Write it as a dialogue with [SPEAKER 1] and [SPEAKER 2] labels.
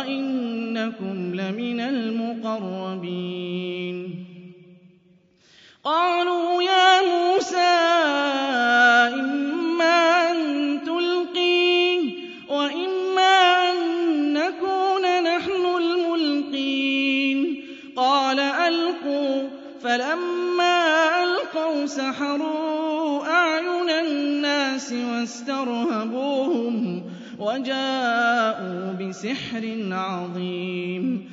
[SPEAKER 1] وَإِنَّكُمْ لَمِنَ الْمُقَرَّبِينَ قَالُوا يَا مُوسَى إِمَّا أَن تُلْقِيَ وَإِمَّا أَن نَّكُونَ نَحْنُ الْمُلْقِينَ قَالَ أَلْقُوا فَلَمَّا أَلْقَوْا سَحَرُوا أَعْيُنَ النَّاسِ وَاسْتَرْهَبُوهُمْ وجاءوا بسحر عظيم.